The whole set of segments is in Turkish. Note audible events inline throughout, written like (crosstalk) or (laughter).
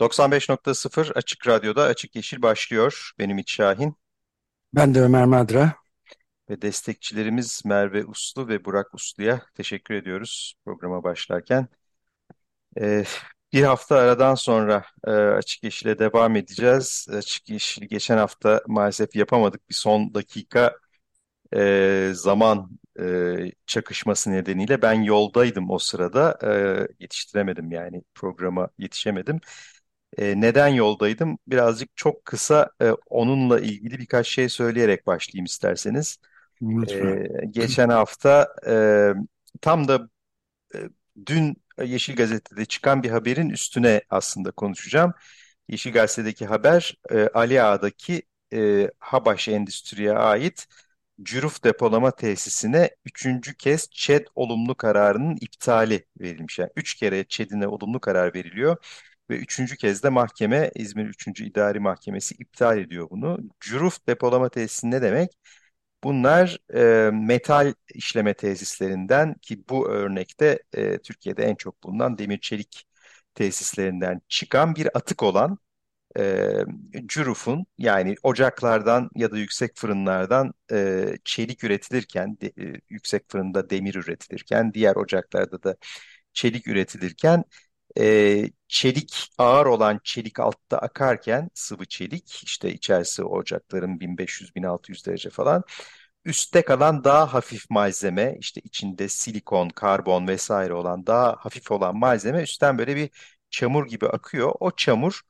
...95.0 Açık Radyo'da Açık Yeşil başlıyor. Benim İç Şahin. Ben de Ömer Madra. Ve destekçilerimiz Merve Uslu ve Burak Uslu'ya teşekkür ediyoruz programa başlarken. Ee, bir hafta aradan sonra e, Açık Yeşil'e devam edeceğiz. Açık Yeşil geçen hafta maalesef yapamadık. Bir son dakika e, zaman e, çakışması nedeniyle ben yoldaydım o sırada. E, yetiştiremedim yani programa yetişemedim. E, neden yoldaydım? Birazcık çok kısa e, onunla ilgili birkaç şey söyleyerek başlayayım isterseniz. Lütfen. E, geçen hafta e, tam da e, dün Yeşil Gazete'de çıkan bir haberin üstüne aslında konuşacağım. Yeşil Gazete'deki haber e, Ali Ağa'daki e, Habaş Endüstri'ye ait Cüruf depolama tesisine üçüncü kez ÇED olumlu kararının iptali verilmiş. Yani üç kere ÇED'ine olumlu karar veriliyor ve üçüncü kez de mahkeme İzmir 3. İdari Mahkemesi iptal ediyor bunu. Cüruf depolama tesisi ne demek? Bunlar e, metal işleme tesislerinden ki bu örnekte e, Türkiye'de en çok bulunan demir çelik tesislerinden çıkan bir atık olan e, cürufun yani ocaklardan ya da yüksek fırınlardan e, çelik üretilirken de, e, yüksek fırında demir üretilirken diğer ocaklarda da çelik üretilirken e, çelik ağır olan çelik altta akarken sıvı çelik işte içerisi ocakların 1500-1600 derece falan üstte kalan daha hafif malzeme işte içinde silikon, karbon vesaire olan daha hafif olan malzeme üstten böyle bir çamur gibi akıyor. O çamur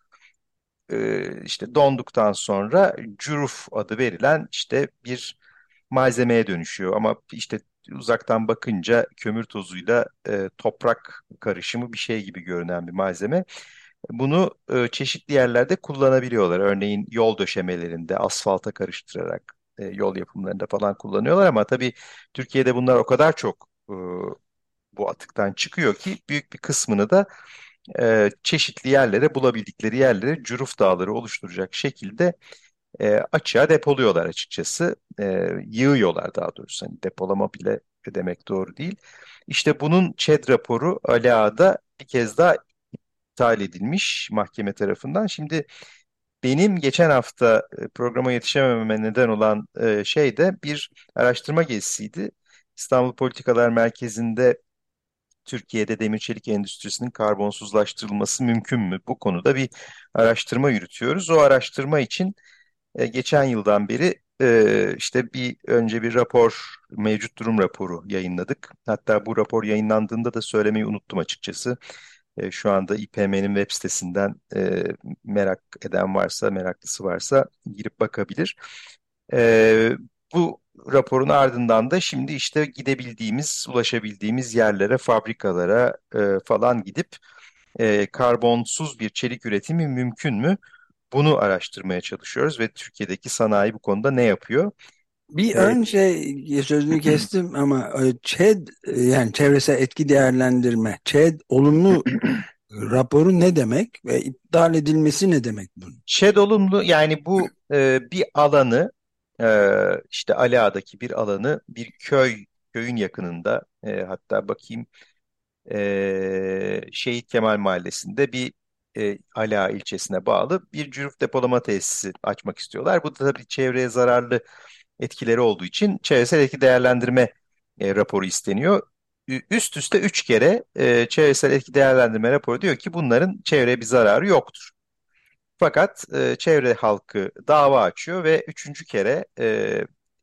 e, işte donduktan sonra cüruf adı verilen işte bir malzemeye dönüşüyor. Ama işte uzaktan bakınca kömür tozuyla e, toprak karışımı bir şey gibi görünen bir malzeme. Bunu e, çeşitli yerlerde kullanabiliyorlar. Örneğin yol döşemelerinde asfalta karıştırarak e, yol yapımlarında falan kullanıyorlar ama tabii Türkiye'de bunlar o kadar çok e, bu atıktan çıkıyor ki büyük bir kısmını da e, çeşitli yerlere bulabildikleri yerlere cüruf dağları oluşturacak şekilde e, açığa depoluyorlar açıkçası. E, yığıyorlar daha doğrusu. Hani depolama bile demek doğru değil. İşte bunun ÇED raporu Ali Ağa'da bir kez daha iptal edilmiş mahkeme tarafından. Şimdi benim geçen hafta e, programa yetişemememe neden olan e, şey de bir araştırma gezisiydi. İstanbul Politikalar Merkezi'nde Türkiye'de demir çelik endüstrisinin karbonsuzlaştırılması mümkün mü? Bu konuda bir araştırma yürütüyoruz. O araştırma için e, geçen yıldan beri e, işte bir önce bir rapor, mevcut durum raporu yayınladık. Hatta bu rapor yayınlandığında da söylemeyi unuttum açıkçası. E, şu anda İPM'nin web sitesinden e, merak eden varsa, meraklısı varsa girip bakabilir. Bu raporun ardından da şimdi işte gidebildiğimiz, ulaşabildiğimiz yerlere, fabrikalara falan gidip karbonsuz bir çelik üretimi mümkün mü? Bunu araştırmaya çalışıyoruz ve Türkiye'deki sanayi bu konuda ne yapıyor? Bir evet. önce sözünü kestim ama ÇED yani çevresel etki değerlendirme ÇED olumlu (clears throat) raporu ne demek ve iptal edilmesi ne demek bunun? ÇED olumlu yani bu e, bir alanı e, işte Ala'daki bir alanı bir köy köyün yakınında e, hatta bakayım e, Şehit Kemal Mahallesi'nde bir e, Ala ilçesine bağlı bir cüruf depolama tesisi açmak istiyorlar. Bu da tabii çevreye zararlı etkileri olduğu için çevresel etki değerlendirme e, raporu isteniyor. Üst üste üç kere e, çevresel etki değerlendirme raporu diyor ki bunların çevreye bir zararı yoktur. Fakat e, çevre halkı dava açıyor ve üçüncü kere e,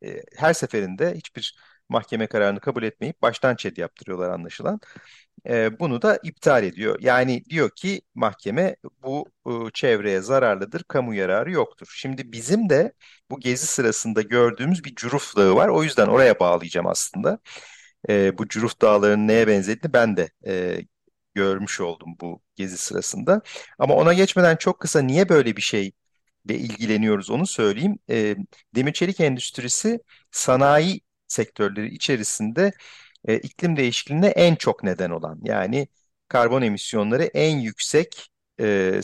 e, her seferinde hiçbir mahkeme kararını kabul etmeyip baştan ÇED yaptırıyorlar anlaşılan. E, bunu da iptal ediyor. Yani diyor ki mahkeme bu e, çevreye zararlıdır, kamu yararı yoktur. Şimdi bizim de bu gezi sırasında gördüğümüz bir Curuf Dağı var. O yüzden oraya bağlayacağım aslında. E, bu Curuf Dağları'nın neye benzediğini ben de e, görmüş oldum bu gezi sırasında. Ama ona geçmeden çok kısa niye böyle bir şey ile ilgileniyoruz onu söyleyeyim. E, demir çelik endüstrisi sanayi sektörleri içerisinde e, iklim değişikliğine en çok neden olan yani karbon emisyonları en yüksek e,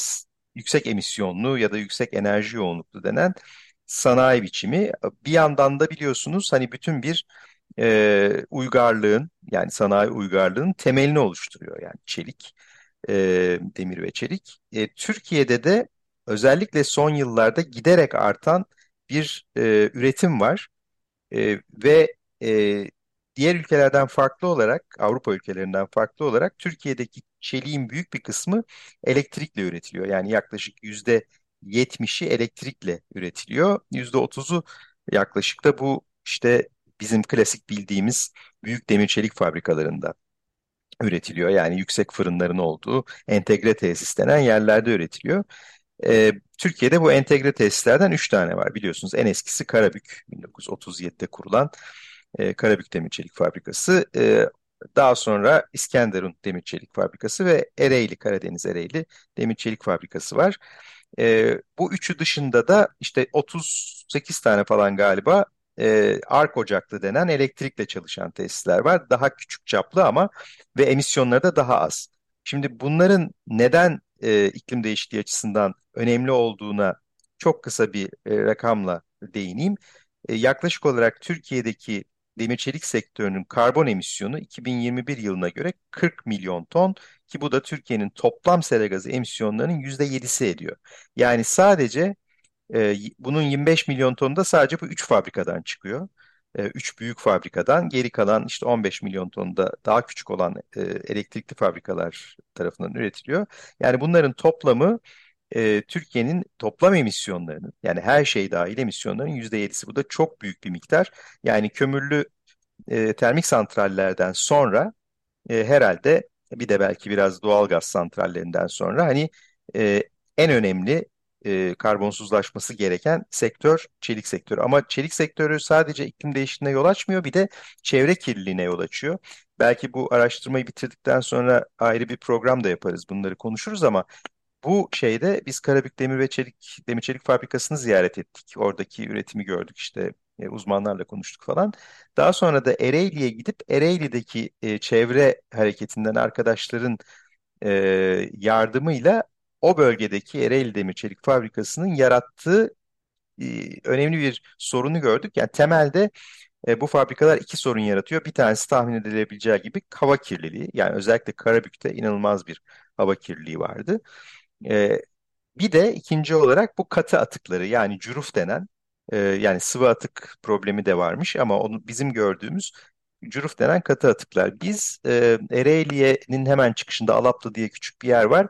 yüksek emisyonlu ya da yüksek enerji yoğunluklu denen sanayi biçimi. Bir yandan da biliyorsunuz hani bütün bir e, uygarlığın yani sanayi uygarlığının temelini oluşturuyor yani çelik, e, demir ve çelik. E, Türkiye'de de özellikle son yıllarda giderek artan bir e, üretim var e, ve e, diğer ülkelerden farklı olarak Avrupa ülkelerinden farklı olarak Türkiye'deki çeliğin büyük bir kısmı elektrikle üretiliyor. Yani yaklaşık yüzde 70'i elektrikle üretiliyor. Yüzde 30'u yaklaşık da bu işte bizim klasik bildiğimiz büyük demir çelik fabrikalarında üretiliyor. Yani yüksek fırınların olduğu entegre tesis denen yerlerde üretiliyor. Ee, Türkiye'de bu entegre tesislerden 3 tane var biliyorsunuz. En eskisi Karabük 1937'de kurulan e, Karabük Demir Çelik Fabrikası. E, daha sonra İskenderun Demir Çelik Fabrikası ve Ereğli, Karadeniz Ereğli Demir Çelik Fabrikası var. E, bu üçü dışında da işte 38 tane falan galiba e, ark ocaklı denen elektrikle çalışan tesisler var. Daha küçük çaplı ama ve emisyonları da daha az. Şimdi bunların neden e, iklim değişikliği açısından önemli olduğuna çok kısa bir e, rakamla değineyim. E, yaklaşık olarak Türkiye'deki demir çelik sektörünün karbon emisyonu 2021 yılına göre 40 milyon ton ki bu da Türkiye'nin toplam sera gazı emisyonlarının %7'si ediyor. Yani sadece e, bunun 25 milyon tonu da sadece bu 3 fabrikadan çıkıyor. 3 e, büyük fabrikadan geri kalan işte 15 milyon ton da daha küçük olan e, elektrikli fabrikalar tarafından üretiliyor. Yani bunların toplamı e, Türkiye'nin toplam emisyonlarının yani her şey dahil emisyonlarının %7'si. Bu da çok büyük bir miktar. Yani kömürlü e, termik santrallerden sonra e, herhalde bir de belki biraz doğal gaz santrallerinden sonra hani e, en önemli e, karbonsuzlaşması gereken sektör çelik sektörü. Ama çelik sektörü sadece iklim değişikliğine yol açmıyor bir de çevre kirliliğine yol açıyor. Belki bu araştırmayı bitirdikten sonra ayrı bir program da yaparız bunları konuşuruz ama bu şeyde biz Karabük Demir ve Çelik Demir Çelik Fabrikası'nı ziyaret ettik. Oradaki üretimi gördük işte e, uzmanlarla konuştuk falan. Daha sonra da Ereğli'ye gidip Ereğli'deki e, çevre hareketinden arkadaşların e, yardımıyla o bölgedeki Ereğli Demir Çelik Fabrikası'nın yarattığı e, önemli bir sorunu gördük. Yani temelde e, bu fabrikalar iki sorun yaratıyor. Bir tanesi tahmin edilebileceği gibi hava kirliliği. Yani özellikle Karabük'te inanılmaz bir hava kirliliği vardı. E, bir de ikinci olarak bu katı atıkları yani cüruf denen e, yani sıvı atık problemi de varmış ama onu bizim gördüğümüz cüruf denen katı atıklar. Biz e, Ereğli'nin hemen çıkışında Alaplı diye küçük bir yer var.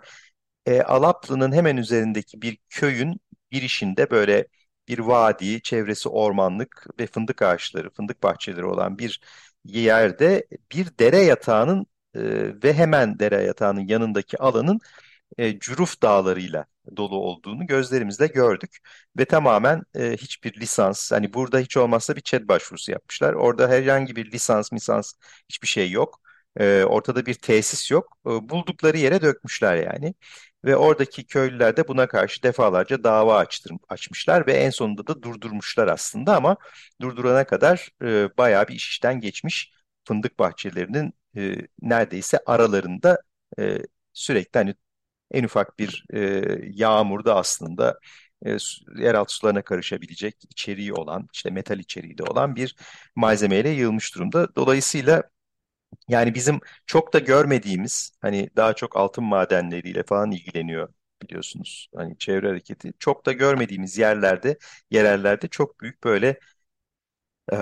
E, Alaplı'nın hemen üzerindeki bir köyün girişinde böyle bir vadi, çevresi ormanlık ve fındık ağaçları, fındık bahçeleri olan bir yerde bir dere yatağının e, ve hemen dere yatağının yanındaki alanın e, Cüruf dağlarıyla dolu olduğunu gözlerimizle gördük ve tamamen e, hiçbir lisans hani burada hiç olmazsa bir ÇED başvurusu yapmışlar. Orada herhangi bir lisans, misans hiçbir şey yok. E, ortada bir tesis yok. E, buldukları yere dökmüşler yani. Ve oradaki köylüler de buna karşı defalarca dava açtır, açmışlar ve en sonunda da durdurmuşlar aslında ama durdurana kadar e, bayağı bir iş işten geçmiş fındık bahçelerinin e, neredeyse aralarında e, sürekli hani en ufak bir e, yağmurda aslında e, yeraltı sularına karışabilecek içeriği olan, işte metal içeriği de olan bir malzemeyle yığılmış durumda. Dolayısıyla yani bizim çok da görmediğimiz, hani daha çok altın madenleriyle falan ilgileniyor biliyorsunuz. Hani çevre hareketi çok da görmediğimiz yerlerde, yerellerde çok büyük böyle e,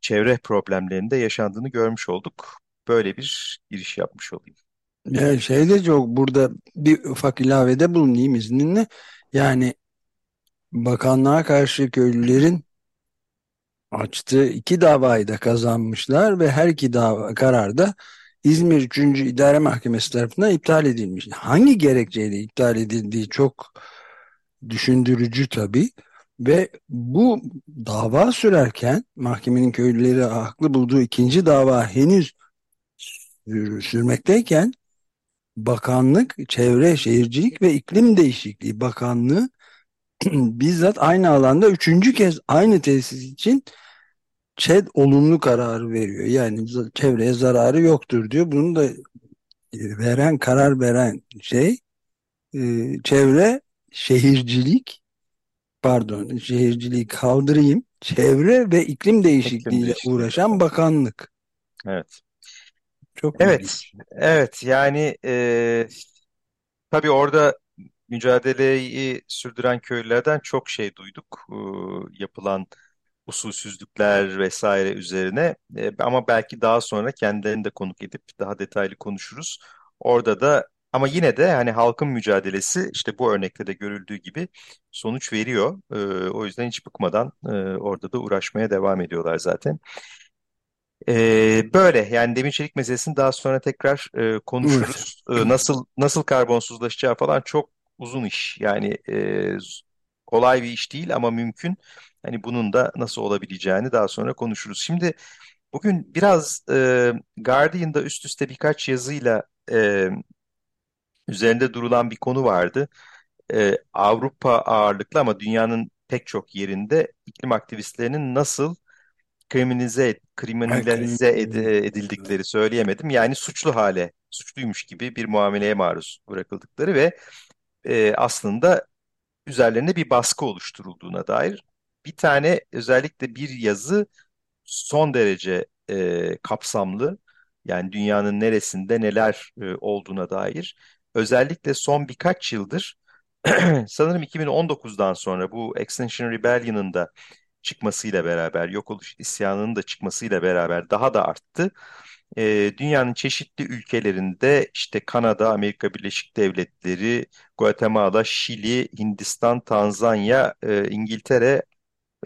çevre problemlerinde yaşandığını görmüş olduk. Böyle bir giriş yapmış olayım. Yani şey de çok burada bir ufak ilavede bulunayım izninle. Yani bakanlığa karşı köylülerin açtığı iki davayı da kazanmışlar ve her iki dava kararda İzmir 3. İdare Mahkemesi tarafından iptal edilmiş. Hangi gerekçeyle iptal edildiği çok düşündürücü tabii. Ve bu dava sürerken mahkemenin köylüleri haklı bulduğu ikinci dava henüz sürmekteyken bakanlık, Çevre Şehircilik ve İklim Değişikliği Bakanlığı (clears throat) bizzat aynı alanda üçüncü kez aynı tesis için ÇED olumlu kararı veriyor. Yani çevreye zararı yoktur diyor. Bunu da e, veren karar veren şey e, çevre şehircilik pardon şehirciliği kaldırayım çevre ve iklim değişikliğiyle değişikliği. uğraşan bakanlık. Evet. Çok Evet. ilginç. Evet. Yani e, tabii orada mücadeleyi sürdüren köylülerden çok şey duyduk. E, yapılan usulsüzlükler vesaire üzerine. E, ama belki daha sonra kendilerini de konuk edip daha detaylı konuşuruz. Orada da ama yine de hani halkın mücadelesi işte bu örnekte de görüldüğü gibi sonuç veriyor. E, o yüzden hiç bıkmadan e, orada da uğraşmaya devam ediyorlar zaten. E, böyle yani demir çelik meselesini daha sonra tekrar e, konuşuruz. E, nasıl nasıl karbonsuzlaşacağı falan çok uzun iş. Yani e, kolay bir iş değil ama mümkün. Hani bunun da nasıl olabileceğini daha sonra konuşuruz. Şimdi bugün biraz e, Guardian'da üst üste birkaç yazıyla e, üzerinde durulan bir konu vardı. E, Avrupa ağırlıklı ama dünyanın pek çok yerinde iklim aktivistlerinin nasıl kriminalize, kriminalize ed- edildikleri söyleyemedim. Yani suçlu hale, suçluymuş gibi bir muameleye maruz bırakıldıkları ve e, aslında üzerlerine bir baskı oluşturulduğuna dair bir tane özellikle bir yazı son derece e, kapsamlı. Yani dünyanın neresinde neler e, olduğuna dair. Özellikle son birkaç yıldır (clears throat) sanırım 2019'dan sonra bu Extinction Rebellion'ın da çıkmasıyla beraber, yok oluş isyanının da çıkmasıyla beraber daha da arttı. E, dünyanın çeşitli ülkelerinde işte Kanada, Amerika Birleşik Devletleri, Guatemala, Şili, Hindistan, Tanzanya, e, İngiltere,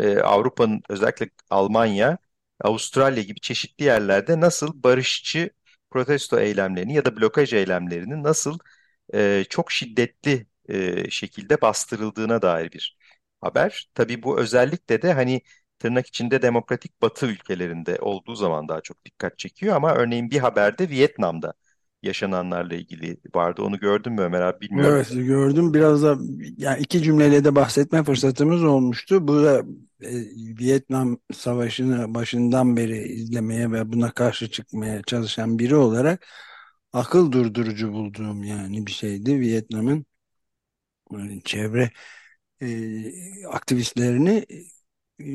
e, Avrupa'nın özellikle Almanya, Avustralya gibi çeşitli yerlerde nasıl barışçı protesto eylemlerini ya da blokaj eylemlerini nasıl e, çok şiddetli e, şekilde bastırıldığına dair bir haber. Tabii bu özellikle de hani tırnak içinde demokratik batı ülkelerinde olduğu zaman daha çok dikkat çekiyor ama örneğin bir haberde Vietnam'da yaşananlarla ilgili vardı. Onu gördün mü Ömer abi bilmiyorum. Evet gördüm. Biraz da yani iki cümleyle de bahsetme fırsatımız olmuştu. Bu da e, Vietnam Savaşı'nı başından beri izlemeye ve buna karşı çıkmaya çalışan biri olarak akıl durdurucu bulduğum yani bir şeydi. Vietnam'ın yani çevre e, aktivistlerini e,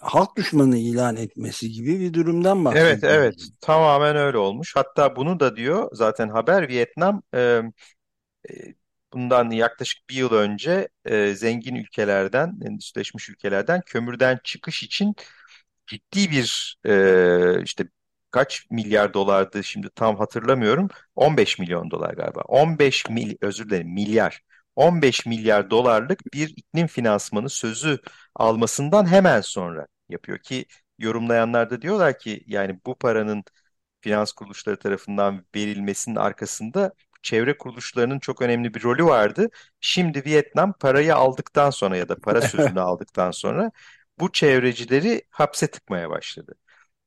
halk düşmanı ilan etmesi gibi bir durumdan bahsediyor. Evet evet tamamen öyle olmuş. Hatta bunu da diyor zaten haber Vietnam e, e, bundan yaklaşık bir yıl önce e, zengin ülkelerden, endüstrileşmiş ülkelerden kömürden çıkış için ciddi bir e, işte kaç milyar dolardı şimdi tam hatırlamıyorum. 15 milyon dolar galiba. 15 mil özür dilerim milyar. 15 milyar dolarlık bir iklim finansmanı sözü almasından hemen sonra yapıyor ki yorumlayanlar da diyorlar ki yani bu paranın finans kuruluşları tarafından verilmesinin arkasında çevre kuruluşlarının çok önemli bir rolü vardı. Şimdi Vietnam parayı aldıktan sonra ya da para sözünü (laughs) aldıktan sonra bu çevrecileri hapse tıkmaya başladı.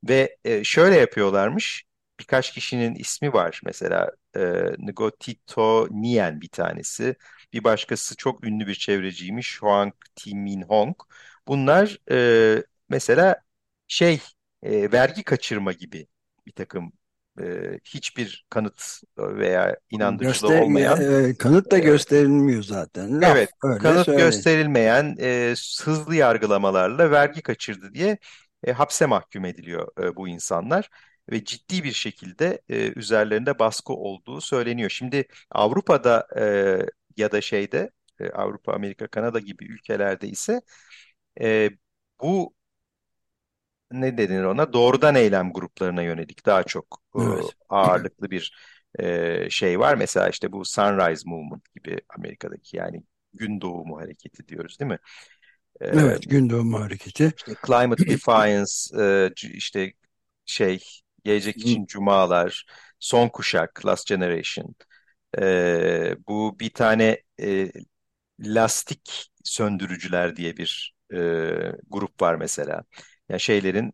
Ve e, şöyle yapıyorlarmış. Birkaç kişinin ismi var mesela e, Ngotito Nien bir tanesi. Bir başkası çok ünlü bir çevreciymiş Huang Timin Hong. Bunlar e, mesela şey e, vergi kaçırma gibi bir takım e, hiçbir kanıt veya inandırıcılığı Göster olmayan e, kanıt da gösterilmiyor zaten. Laf Evet, öyle kanıt söyle. gösterilmeyen e, hızlı yargılamalarla vergi kaçırdı diye e, hapse mahkum ediliyor e, bu insanlar ve ciddi bir şekilde e, üzerlerinde baskı olduğu söyleniyor. Şimdi Avrupa'da e, ya da şeyde e, Avrupa, Amerika, Kanada gibi ülkelerde ise e, bu ne denir ona doğrudan eylem gruplarına yönelik daha çok e, Evet. ağırlıklı bir e, şey var. Mesela işte bu Sunrise Movement gibi Amerika'daki yani gün doğumu hareketi diyoruz değil mi? E, Evet, gün doğumu hareketi. işte Climate Defiance, (clears throat) e, işte şey gelecek için cumalar, son kuşak, Last Generation. E, bu bir tane e, lastik söndürücüler diye bir e, grup var mesela. Yani şeylerin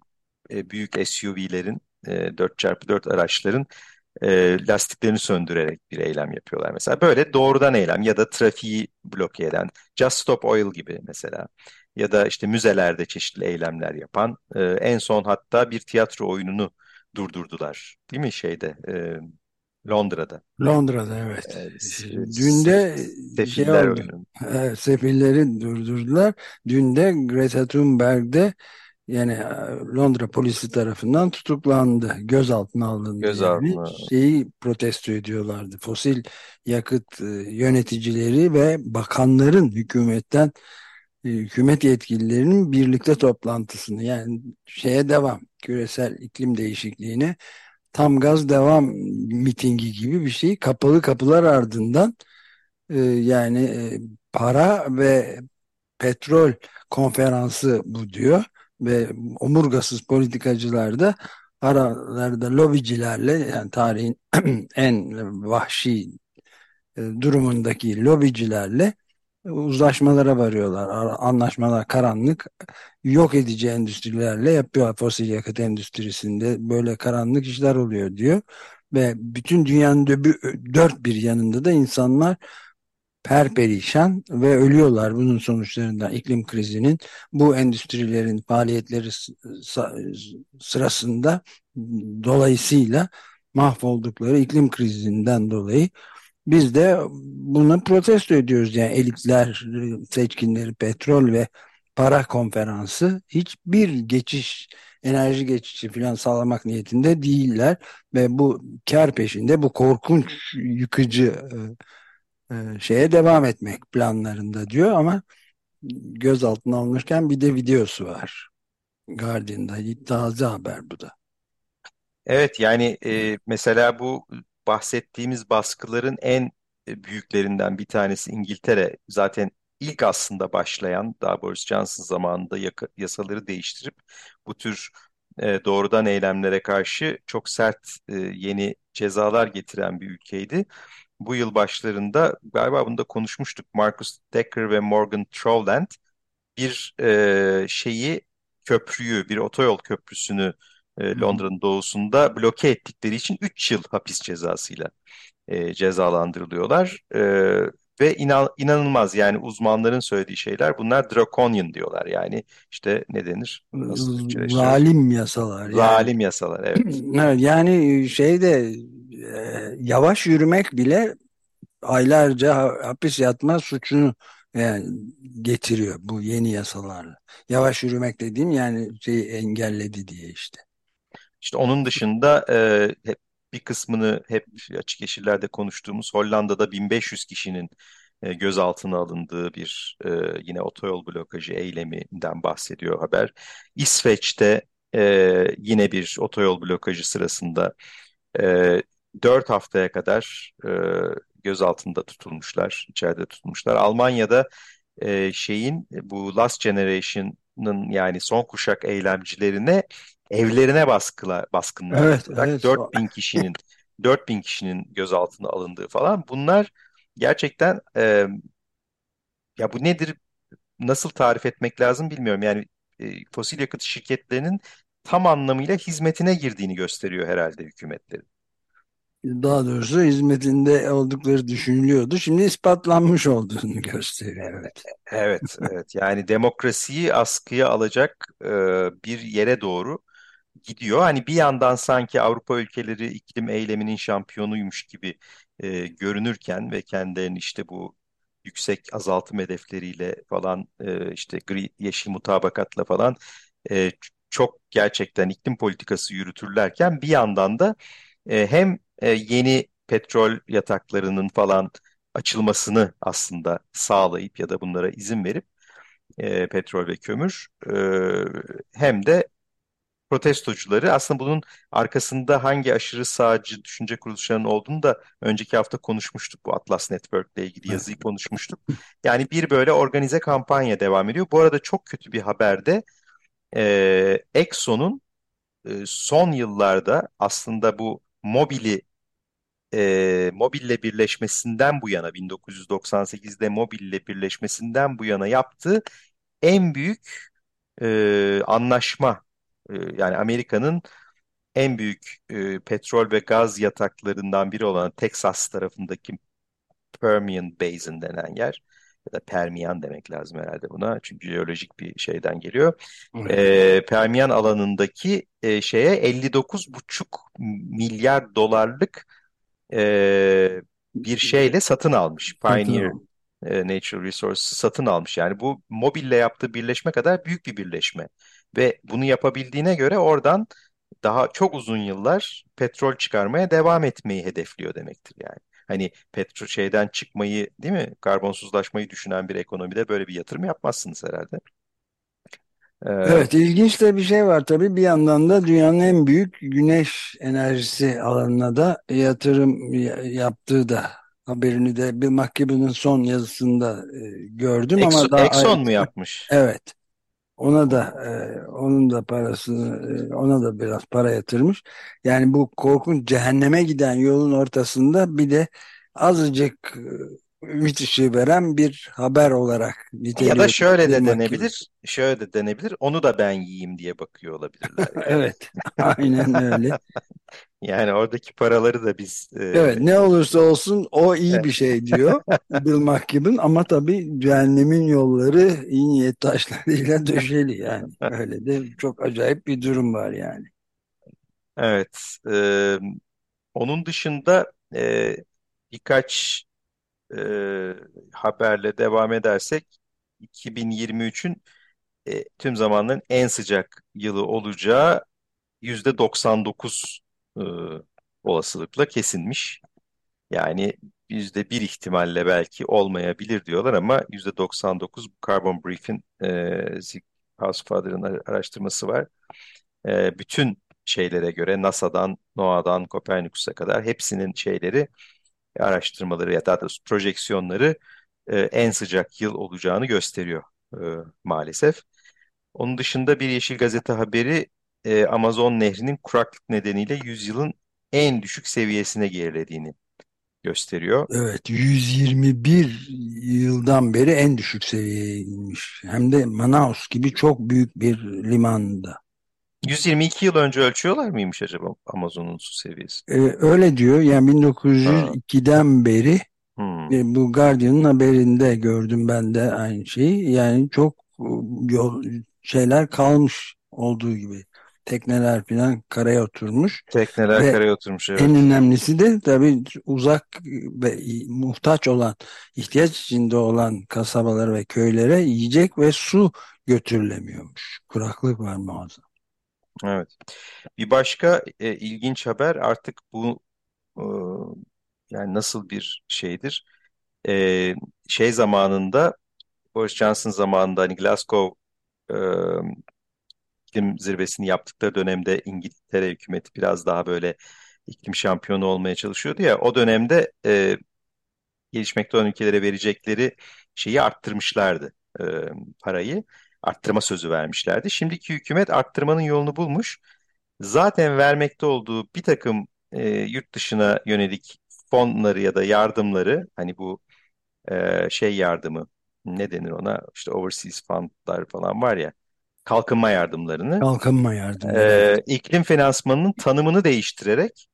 e, büyük SUV'lerin e, 4x4 araçların e, lastiklerini söndürerek bir eylem yapıyorlar mesela. Böyle doğrudan eylem ya da trafiği bloke eden Just Stop Oil gibi mesela ya da işte müzelerde çeşitli eylemler yapan e, en son hatta bir tiyatro oyununu durdurdular değil mi şeyde e, Londra'da. Londra'da evet. E, Dün de şey oldu. oyunu. Evet, sefilleri durdurdular. Dün de Greta Thunberg'de yani e, Londra polisi tarafından tutuklandı. Gözaltına alındı. Gözaltına. Şeyi protesto ediyorlardı. Fosil yakıt e, yöneticileri ve bakanların hükümetten e, hükümet yetkililerinin birlikte toplantısını yani şeye devam küresel iklim değişikliğine tam gaz devam mitingi gibi bir şey. Kapalı kapılar ardından yani para ve petrol konferansı bu diyor. Ve omurgasız politikacılar da aralarda lobicilerle yani tarihin (clears throat) en vahşi e, durumundaki lobicilerle uzlaşmalara varıyorlar. Anlaşmalar karanlık yok edici endüstrilerle yapıyor fosil yakıt endüstrisinde böyle karanlık işler oluyor diyor. Ve bütün dünyanın dört bir yanında da insanlar perperişan ve ölüyorlar bunun sonuçlarından iklim krizinin bu endüstrilerin faaliyetleri sırasında dolayısıyla mahvoldukları iklim krizinden dolayı biz de bunu protesto ediyoruz yani elitler seçkinleri petrol ve para konferansı hiçbir geçiş enerji geçişi falan sağlamak niyetinde değiller ve bu kar peşinde bu korkunç yıkıcı e, e, şeye devam etmek planlarında diyor ama gözaltına alınırken bir de videosu var. Guardian'da taze haber bu da. Evet yani e, mesela bu bahsettiğimiz baskıların en büyüklerinden bir tanesi İngiltere. Zaten ilk aslında başlayan daha Boris Johnson zamanında yasaları değiştirip bu tür e, doğrudan eylemlere karşı çok sert e, yeni cezalar getiren bir ülkeydi bu yıl başlarında galiba bunda konuşmuştuk. Marcus Decker ve Morgan Trowland bir e, şeyi köprüyü, bir otoyol köprüsünü e, Londra'nın doğusunda bloke ettikleri için 3 yıl hapis cezasıyla e, cezalandırılıyorlar. E, ve inan, inanılmaz yani uzmanların söylediği şeyler bunlar draconian diyorlar yani işte ne denir? Nasıl Zalim yasalar. Yani. Zalim yasalar evet. (clears throat) yani şeyde e, yavaş yürümek bile aylarca hapis yatma suçunu yani getiriyor bu yeni yasalarla. Yavaş yürümek dediğim yani şeyi engelledi diye işte. İşte onun dışında e, hep bir kısmını hep açık yeşillerde konuştuğumuz Hollanda'da 1500 kişinin e, gözaltına alındığı bir e, yine otoyol blokajı eyleminden bahsediyor haber. İsveç'te e, yine bir otoyol blokajı sırasında e, 4 haftaya kadar e, gözaltında tutulmuşlar, içeride tutulmuşlar. Almanya'da e, şeyin bu Last Generation'ın yani son kuşak eylemcilerine evlerine baskılar, baskınlar evet, evet. 4000 kişinin (laughs) 4000 kişinin gözaltına alındığı falan bunlar gerçekten e, ya bu nedir nasıl tarif etmek lazım bilmiyorum. Yani e, fosil yakıt şirketlerinin tam anlamıyla hizmetine girdiğini gösteriyor herhalde hükümetlerin daha doğrusu hizmetinde oldukları düşünülüyordu. Şimdi ispatlanmış olduğunu gösteriyor. Evet. Evet, evet. Yani demokrasiyi askıya alacak e, bir yere doğru gidiyor. Hani bir yandan sanki Avrupa ülkeleri iklim eyleminin şampiyonuymuş gibi e, görünürken ve kendilerini işte bu yüksek azaltım hedefleriyle falan e, işte gri, yeşil mutabakatla falan e, çok gerçekten iklim politikası yürütürlerken bir yandan da e, hem e, yeni petrol yataklarının falan açılmasını aslında sağlayıp ya da bunlara izin verip e, petrol ve kömür e, hem de protestocuları aslında bunun arkasında hangi aşırı sağcı düşünce kuruluşlarının olduğunu da önceki hafta konuşmuştuk. Bu Atlas Network ile ilgili yazıyı konuşmuştuk. Yani bir böyle organize kampanya devam ediyor. Bu arada çok kötü bir haberde e, Exxon'un e, son yıllarda aslında bu mobili e, Mobil'le birleşmesinden bu yana 1998'de Mobil'le birleşmesinden bu yana yaptığı en büyük e, anlaşma yani Amerika'nın en büyük e, petrol ve gaz yataklarından biri olan Texas tarafındaki Permian Basin denen yer ya da Permian demek lazım herhalde buna çünkü jeolojik bir şeyden geliyor. E, Permian alanındaki e, şeye 59,5 milyar dolarlık e, bir şeyle satın almış. Pioneer e, Natural Resources satın almış. Yani bu Mobil'le yaptığı birleşme kadar büyük bir birleşme. Ve bunu yapabildiğine göre oradan daha çok uzun yıllar petrol çıkarmaya devam etmeyi hedefliyor demektir yani. Hani petrol şeyden çıkmayı değil mi? Karbonsuzlaşmayı düşünen bir ekonomide böyle bir yatırım yapmazsınız herhalde. Ee, evet ilginç de bir şey var tabii bir yandan da dünyanın en büyük güneş enerjisi alanına da yatırım yaptığı da haberini de Bill McKibben'ın son yazısında e, gördüm Exxon, ama daha Exxon mu yapmış? Evet. Ona da e, onun da parasını e, ona da biraz para yatırmış. Yani bu korkunç cehenneme giden yolun ortasında bir de azıcık e, ümit ışığı veren bir haber olarak Ya da şöyle de denebilir. Gibi. Şöyle de denebilir. Onu da ben yiyeyim diye bakıyor olabilirler. (laughs) Yani. evet. Aynen öyle. (laughs) Yani oradaki paraları da biz... E... Evet ne olursa olsun o iyi bir şey diyor (laughs) Bill McKibben ama tabii cehennemin yolları iyi niyet taşlarıyla döşeli yani. Öyle de çok acayip bir durum var yani. Evet. E, onun dışında e, birkaç e, haberle devam edersek 2023'ün e, tüm zamanların en sıcak yılı olacağı %99 e, olasılıkla kesinmiş. Yani yüzde bir ihtimalle belki olmayabilir diyorlar ama yüzde 99 Carbon Brief'in e, Zig Housefather'ın araştırması var. E, bütün şeylere göre NASA'dan, NOAA'dan, Kopernikus'a kadar hepsinin şeyleri, araştırmaları ya da projeksiyonları e, en sıcak yıl olacağını gösteriyor e, maalesef. Onun dışında bir Yeşil Gazete haberi e, Amazon Nehri'nin kuraklık nedeniyle yüzyılın en düşük seviyesine gerilediğini gösteriyor. Evet 121 yıldan beri en düşük seviyeye inmiş. Hem de Manaus gibi çok büyük bir limanda. 122 yıl önce ölçüyorlar mıymış acaba Amazon'un su seviyesi? Ee, öyle diyor. Yani 1902'den ha. beri hmm. e, bu Guardian'ın haberinde gördüm ben de aynı şeyi. Yani çok e, yol şeyler kalmış olduğu gibi tekneler falan karaya oturmuş. Tekneler ve karaya oturmuş evet. En önemlisi de tabii uzak ve muhtaç olan, ihtiyaç içinde olan kasabalar ve köylere yiyecek ve su götürülemiyormuş. Kuraklık var muazzam. Evet. Bir başka e, ilginç haber artık bu e, yani nasıl bir şeydir? E, şey zamanında Boris Johnson zamanında hani Glasgow e, iklim zirvesini yaptıkları dönemde İngiltere hükümeti biraz daha böyle iklim şampiyonu olmaya çalışıyordu ya. O dönemde e, gelişmekte olan ülkelere verecekleri şeyi arttırmışlardı e, parayı. Arttırma sözü vermişlerdi. Şimdiki hükümet arttırmanın yolunu bulmuş. Zaten vermekte olduğu bir takım e, yurt dışına yönelik fonları ya da yardımları hani bu e, şey yardımı ne denir ona işte overseas fundlar falan var ya kalkınma yardımlarını kalkınma yardımları. E, iklim finansmanının tanımını değiştirerek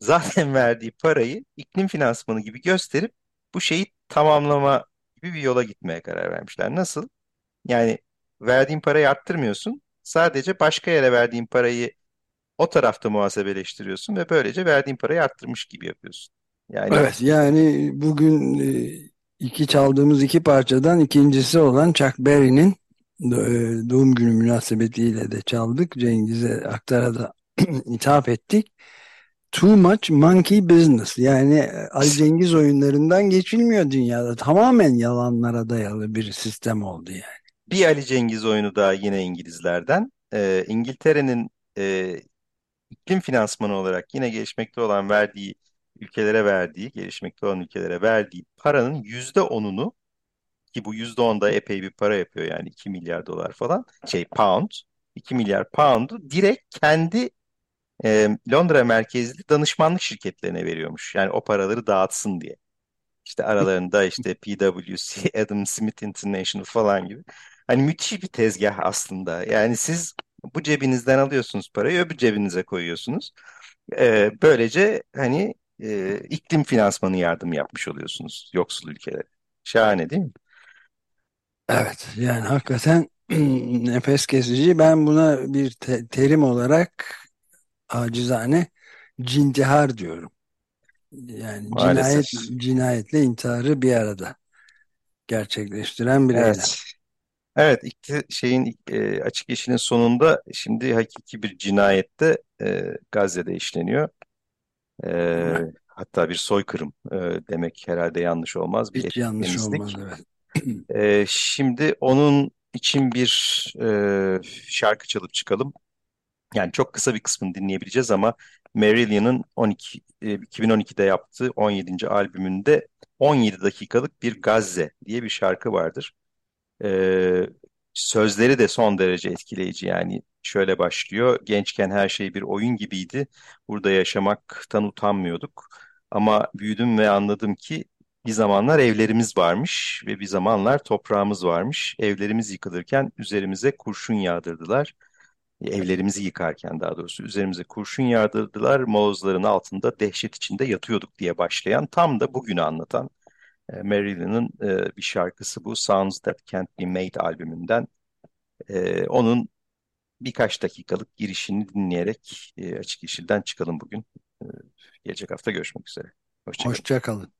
zaten (laughs) verdiği parayı iklim finansmanı gibi gösterip bu şeyi tamamlama gibi bir yola gitmeye karar vermişler. Nasıl? Yani verdiğin parayı arttırmıyorsun. Sadece başka yere verdiğin parayı o tarafta muhasebeleştiriyorsun ve böylece verdiğin parayı arttırmış gibi yapıyorsun. Yani Evet yani bugün e, iki çaldığımız iki parçadan ikincisi olan Chuck Berry'nin e, doğum günü münasebetiyle de çaldık. Cengiz'e aktara da (clears throat) ithaf ettik. Too much monkey business. Yani e, Ali Cengiz oyunlarından geçilmiyor dünyada. Tamamen yalanlara dayalı bir sistem oldu yani. Bir Ali Cengiz oyunu da yine İngilizlerden. Ee, İngiltere'nin e, iklim finansmanı olarak yine gelişmekte olan verdiği ülkelere verdiği, gelişmekte olan ülkelere verdiği paranın yüzde onunu ki bu yüzde onda epey bir para yapıyor yani 2 milyar dolar falan şey pound 2 milyar pound'u direkt kendi e, Londra merkezli danışmanlık şirketlerine veriyormuş. Yani o paraları dağıtsın diye. İşte aralarında işte PwC, Adam Smith International falan gibi. Hani müthiş bir tezgah aslında. Yani siz Bu cebinizden alıyorsunuz parayı, öbür cebinize koyuyorsunuz. E, böylece hani e, iklim finansmanı yardım yapmış oluyorsunuz yoksul ülkelere. Şahane değil mi? Evet yani hakikaten (clears throat) nefes kesici. Ben buna bir te- terim olarak acizane cintihar diyorum. Yani Maalesef. cinayet cinayetle intiharı bir arada gerçekleştiren bir. Evet. Evet, iki şeyin e, açık yeşilin sonunda şimdi hakiki bir cinayette e, Gazze'de işleniyor. E, Evet, hatta bir soykırım e, demek herhalde yanlış olmaz. Bir hiç yanlış olmaz evet. (clears throat) E, şimdi onun için bir e, şarkı çalıp çıkalım. Yani çok kısa bir kısmını dinleyebileceğiz ama Marillion'ın 12, e, 2012'de yaptığı 17. albümünde 17 dakikalık bir Gazze diye bir şarkı vardır. Ee, sözleri de son derece etkileyici yani şöyle başlıyor. Gençken her şey bir oyun gibiydi. Burada yaşamaktan utanmıyorduk. Ama büyüdüm ve anladım ki bir zamanlar evlerimiz varmış ve bir zamanlar toprağımız varmış. Evlerimiz yıkılırken üzerimize kurşun yağdırdılar. Evlerimizi yıkarken daha doğrusu üzerimize kurşun yağdırdılar. Molozların altında dehşet içinde yatıyorduk diye başlayan tam da bugünü anlatan e, Marillion'ın e, bir şarkısı bu. Sounds That Can't Be Made albümünden. E, onun birkaç dakikalık girişini dinleyerek e, Açık Yeşil'den çıkalım bugün. E, gelecek hafta görüşmek üzere. Hoşçakalın. Hoşça kalın.